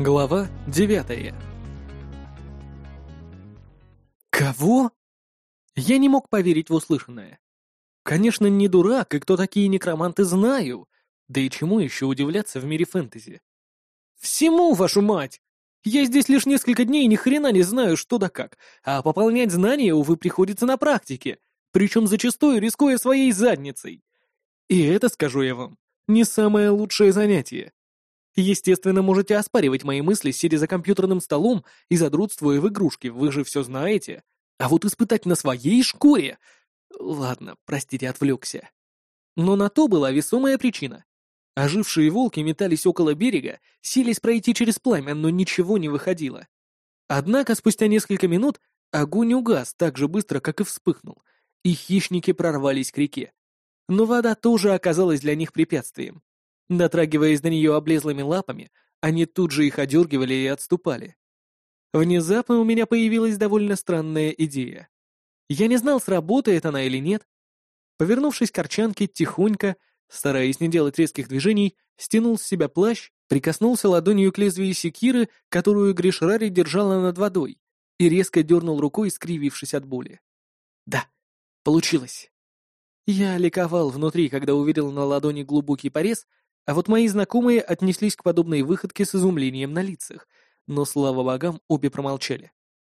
Глава девятая. Кого? Я не мог поверить в услышанное. Конечно, не дурак, и кто такие некроманты знаю. Да и чему еще удивляться в мире фэнтези? Всему, вашу мать! Я здесь лишь несколько дней и ни хрена не знаю, что да как, а пополнять знания, увы, приходится на практике, причем зачастую рискуя своей задницей. И это, скажу я вам, не самое лучшее занятие. Естественно, можете оспаривать мои мысли, сидя за компьютерным столом и задротствуя в игрушки, вы же все знаете. А вот испытать на своей шкуре... Ладно, простите, отвлекся. Но на то была весомая причина. Ожившие волки метались около берега, сились пройти через пламя, но ничего не выходило. Однако спустя несколько минут огонь угас так же быстро, как и вспыхнул, и хищники прорвались к реке. Но вода тоже оказалась для них препятствием. Дотрагиваясь до нее облезлыми лапами, они тут же их одергивали и отступали. Внезапно у меня появилась довольно странная идея. Я не знал, сработает она или нет. Повернувшись к арчанке, тихонько, стараясь не делать резких движений, стянул с себя плащ, прикоснулся ладонью к лезвию секиры, которую Гришрари держала над водой, и резко дернул рукой, скривившись от боли. Да, получилось. Я ликовал внутри, когда увидел на ладони глубокий порез, а вот мои знакомые отнеслись к подобной выходке с изумлением на лицах, но, слава богам, обе промолчали.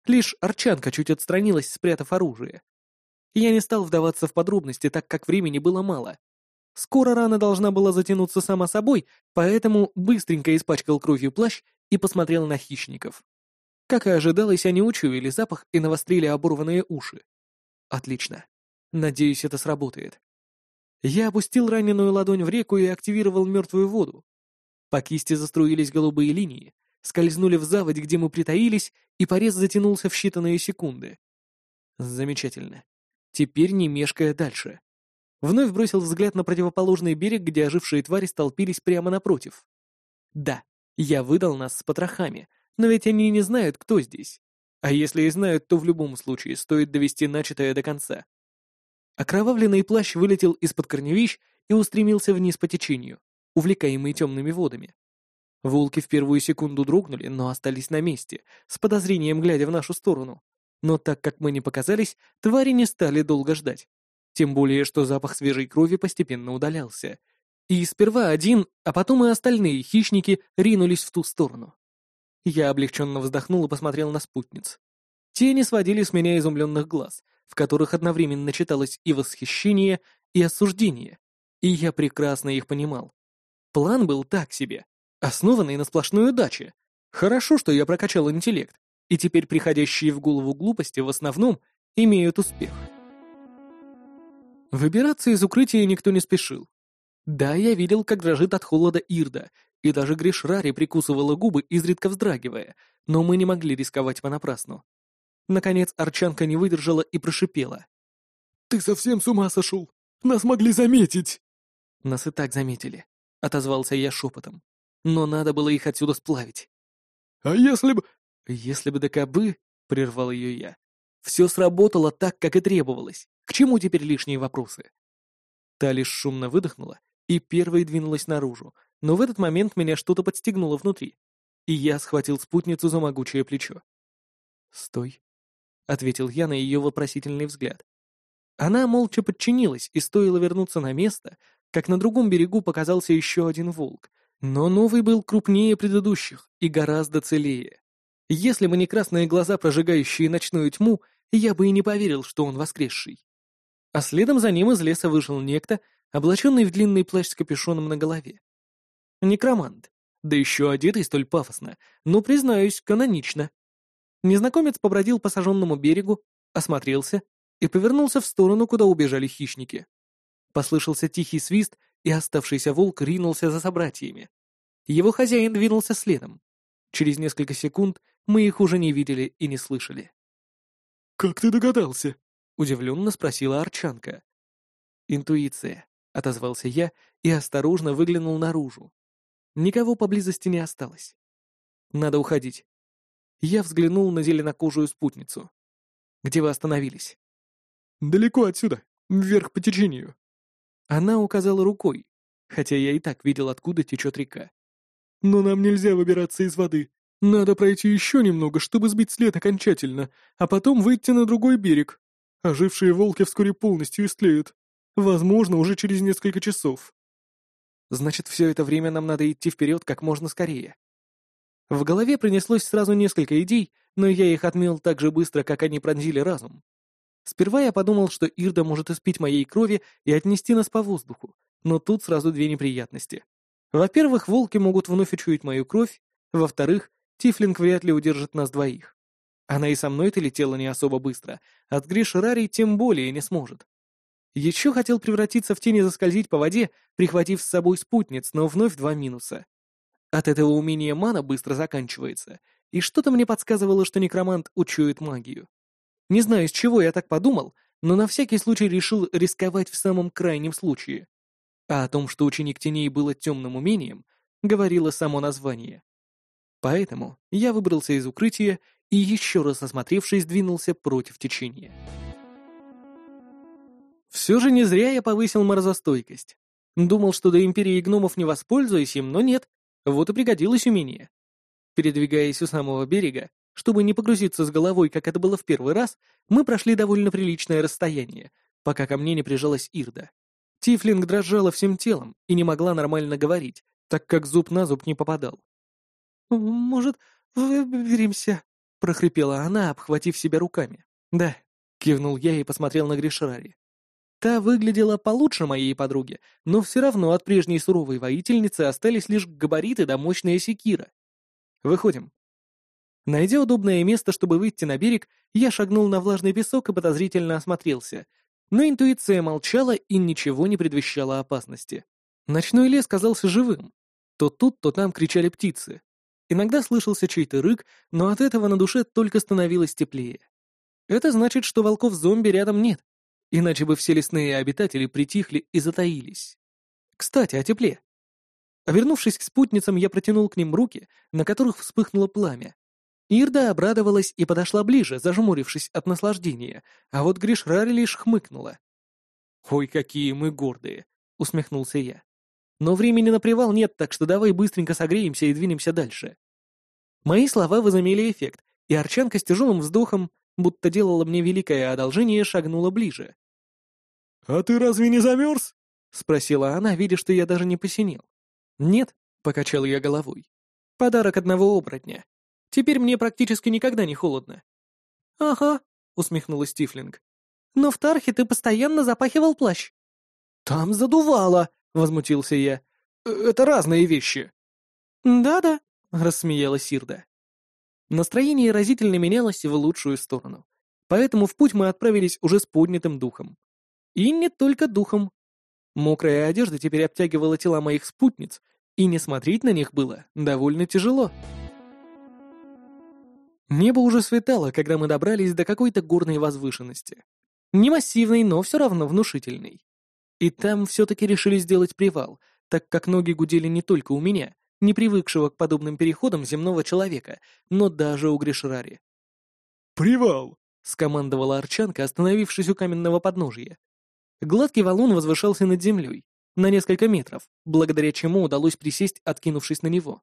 Лишь Арчанка чуть отстранилась, спрятав оружие. Я не стал вдаваться в подробности, так как времени было мало. Скоро рана должна была затянуться сама собой, поэтому быстренько испачкал кровью плащ и посмотрел на хищников. Как и ожидалось, они учуяли запах и навострили оборванные уши. Отлично. Надеюсь, это сработает. Я опустил раненую ладонь в реку и активировал мертвую воду. По кисти заструились голубые линии, скользнули в заводь, где мы притаились, и порез затянулся в считанные секунды. Замечательно. Теперь не мешкая дальше. Вновь бросил взгляд на противоположный берег, где ожившие твари столпились прямо напротив. Да, я выдал нас с потрохами, но ведь они не знают, кто здесь. А если и знают, то в любом случае стоит довести начатое до конца. Окровавленный плащ вылетел из-под корневищ и устремился вниз по течению, увлекаемый темными водами. Волки в первую секунду дрогнули, но остались на месте, с подозрением глядя в нашу сторону. Но так как мы не показались, твари не стали долго ждать. Тем более, что запах свежей крови постепенно удалялся. И сперва один, а потом и остальные хищники ринулись в ту сторону. Я облегченно вздохнул и посмотрел на спутниц. Те не сводили с меня изумленных глаз, в которых одновременно читалось и восхищение, и осуждение, и я прекрасно их понимал. План был так себе, основанный на сплошной удаче. Хорошо, что я прокачал интеллект, и теперь приходящие в голову глупости в основном имеют успех. Выбираться из укрытия никто не спешил. Да, я видел, как дрожит от холода Ирда, и даже Гришрари прикусывала губы, изредка вздрагивая, но мы не могли рисковать понапрасну. Наконец Арчанка не выдержала и прошипела. «Ты совсем с ума сошел? Нас могли заметить!» «Нас и так заметили», — отозвался я шепотом. «Но надо было их отсюда сплавить». «А если бы...» «Если бы да кобы», — прервал ее я. «Все сработало так, как и требовалось. К чему теперь лишние вопросы?» Та лишь шумно выдохнула и первой двинулась наружу, но в этот момент меня что-то подстегнуло внутри, и я схватил спутницу за могучее плечо. «Стой», — ответил я на ее вопросительный взгляд. Она молча подчинилась, и стоило вернуться на место, как на другом берегу показался еще один волк, но новый был крупнее предыдущих и гораздо целее. Если бы не красные глаза, прожигающие ночную тьму, я бы и не поверил, что он воскресший. А следом за ним из леса вышел некто, облаченный в длинный плащ с капюшоном на голове. Некромант, да еще одетый столь пафосно, но, признаюсь, канонично. Незнакомец побродил по сожженному берегу, осмотрелся и повернулся в сторону, куда убежали хищники. Послышался тихий свист, и оставшийся волк ринулся за собратьями. Его хозяин двинулся следом. Через несколько секунд мы их уже не видели и не слышали. «Как ты догадался?» — удивленно спросила Арчанка. «Интуиция», — отозвался я и осторожно выглянул наружу. Никого поблизости не осталось. «Надо уходить. Я взглянул на зеленокожую спутницу. «Где вы остановились?» «Далеко отсюда, вверх по течению». Она указала рукой, хотя я и так видел, откуда течет река. Но нам нельзя выбираться из воды. Надо пройти еще немного, чтобы сбить след окончательно, а потом выйти на другой берег. Ожившие волки вскоре полностью истлеют. Возможно, уже через несколько часов. Значит, все это время нам надо идти вперед как можно скорее. В голове принеслось сразу несколько идей, но я их отмел так же быстро, как они пронзили разум. Сперва я подумал, что Ирда может испить моей крови и отнести нас по воздуху, но тут сразу две неприятности. Во-первых, волки могут вновь учуять мою кровь, во-вторых, Тифлинг вряд ли удержит нас двоих. Она и со мной-то летела не особо быстро, от Гриш Рари тем более не сможет. Еще хотел превратиться в тени и заскользить по воде, прихватив с собой спутниц, но вновь два минуса. От этого умения мана быстро заканчивается, и что-то мне подсказывало, что некромант учует магию. Не знаю, с чего я так подумал, но на всякий случай решил рисковать в самом крайнем случае. А о том, что ученик теней было темным умением, говорило само название. Поэтому я выбрался из укрытия и, еще раз осмотревшись, двинулся против течения. Все же не зря я повысил морозостойкость. Думал, что до Империи гномов не воспользуюсь им, но нет, вот и пригодилось умение. Передвигаясь у самого берега, чтобы не погрузиться с головой, как это было в первый раз, мы прошли довольно приличное расстояние, пока ко мне не прижалась Ирда. Тифлинг дрожала всем телом и не могла нормально говорить, так как зуб на зуб не попадал. «Может, выберемся?» — прохрипела она, обхватив себя руками. «Да», — кивнул я и посмотрел на Гришрари. Та выглядела получше моей подруги, но все равно от прежней суровой воительницы остались лишь габариты да мощная секира. «Выходим», Найдя удобное место, чтобы выйти на берег, я шагнул на влажный песок и подозрительно осмотрелся. Но интуиция молчала и ничего не предвещала опасности. Ночной лес казался живым. То тут, то там кричали птицы. Иногда слышался чей-то рык, но от этого на душе только становилось теплее. Это значит, что волков-зомби рядом нет, иначе бы все лесные обитатели притихли и затаились. Кстати, о тепле. Вернувшись к спутницам, я протянул к ним руки, на которых вспыхнуло пламя. Ирда обрадовалась и подошла ближе, зажмурившись от наслаждения, а вот Гришраль лишь хмыкнула. «Ой, какие мы гордые!» — усмехнулся я. «Но времени на привал нет, так что давай быстренько согреемся и двинемся дальше». Мои слова возымели эффект, и Арчанка с тяжелым вздохом, будто делала мне великое одолжение, шагнула ближе. «А ты разве не замерз?» — спросила она, видя, что я даже не посинел. «Нет», — покачал я головой. «Подарок одного оборотня. Теперь мне практически никогда не холодно». «Ага», — усмехнулась Тифлинг. «Но в Тархе ты постоянно запахивал плащ». «Там задувало», — возмутился я. «Э, «Это разные вещи». «Да-да», — рассмеялась Сирда. Настроение разительно менялось в лучшую сторону, поэтому в путь мы отправились уже с поднятым духом. И не только духом. Мокрая одежда теперь обтягивала тела моих спутниц, и не смотреть на них было довольно тяжело. Небо уже светало, когда мы добрались до какой-то горной возвышенности. Не массивной, но все равно внушительной. И там все-таки решили сделать привал, так как ноги гудели не только у меня, не привыкшего к подобным переходам земного человека, но даже у Гришрари. «Привал!» — скомандовала Арчанка, остановившись у каменного подножия. Гладкий валун возвышался над землей, на несколько метров, благодаря чему удалось присесть, откинувшись на него.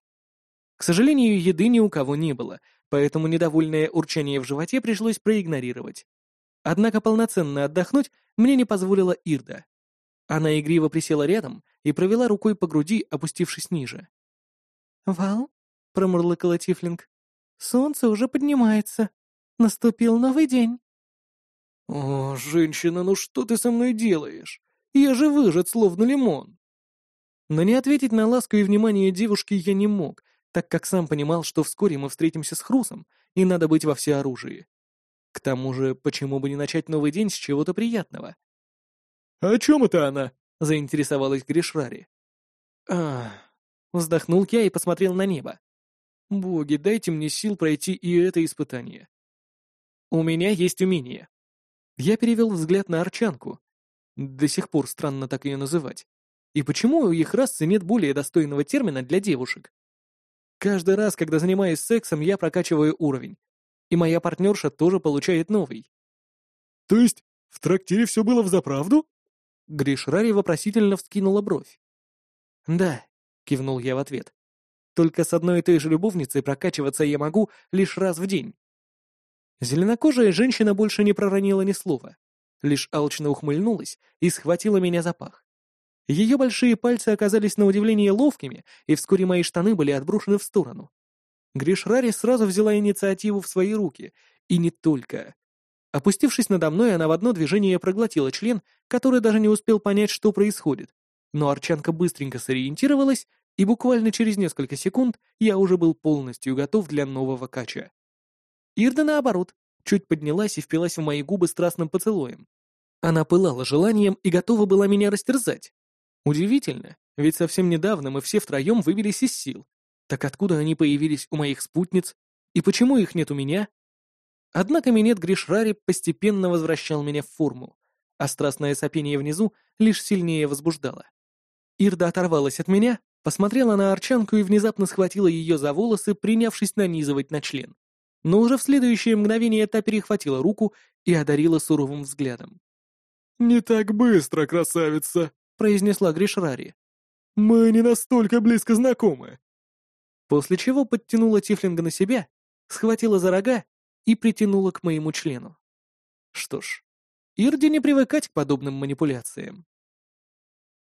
К сожалению, еды ни у кого не было, поэтому недовольное урчание в животе пришлось проигнорировать. Однако полноценно отдохнуть мне не позволила Ирда. Она игриво присела рядом и провела рукой по груди, опустившись ниже. «Вал?» — промурлыкала Тифлинг. «Солнце уже поднимается. Наступил новый день». «О, женщина, ну что ты со мной делаешь? Я же выжат, словно лимон». Но не ответить на ласку и внимание девушки я не мог, так как сам понимал, что вскоре мы встретимся с Хрусом, и надо быть во всеоружии. К тому же, почему бы не начать новый день с чего-то приятного? «О чем это она?» — заинтересовалась Гришрари. «Ах...» — вздохнул я и посмотрел на небо. «Боги, дайте мне сил пройти и это испытание. У меня есть умение». Я перевел взгляд на Арчанку. До сих пор странно так ее называть. И почему у их расы нет более достойного термина для девушек? Каждый раз, когда занимаюсь сексом, я прокачиваю уровень. И моя партнерша тоже получает новый. То есть в трактире все было взаправду? Гриш Рари вопросительно вскинула бровь. Да, кивнул я в ответ. Только с одной и той же любовницей прокачиваться я могу лишь раз в день. Зеленокожая женщина больше не проронила ни слова, лишь алчно ухмыльнулась и схватила меня за пах. Ее большие пальцы оказались на удивление ловкими, и вскоре мои штаны были отброшены в сторону. Гришрари сразу взяла инициативу в свои руки, и не только. Опустившись надо мной, она в одно движение проглотила член, который даже не успел понять, что происходит. Но Арчанка быстренько сориентировалась, и буквально через несколько секунд я уже был полностью готов для нового кача. Ирда, наоборот, чуть поднялась и впилась в мои губы страстным поцелуем. Она пылала желанием и готова была меня растерзать. Удивительно, ведь совсем недавно мы все втроем выбились из сил. Так откуда они появились у моих спутниц? И почему их нет у меня? Однако минет Гришрари постепенно возвращал меня в форму, а страстное сопение внизу лишь сильнее возбуждало. Ирда оторвалась от меня, посмотрела на Арчанку и внезапно схватила ее за волосы, принявшись нанизывать на член. Но уже в следующее мгновение та перехватила руку и одарила суровым взглядом. «Не так быстро, красавица!» — произнесла Гришрари. «Мы не настолько близко знакомы!» После чего подтянула Тифлинга на себя, схватила за рога и притянула к моему члену. Что ж, Ирде не привыкать к подобным манипуляциям.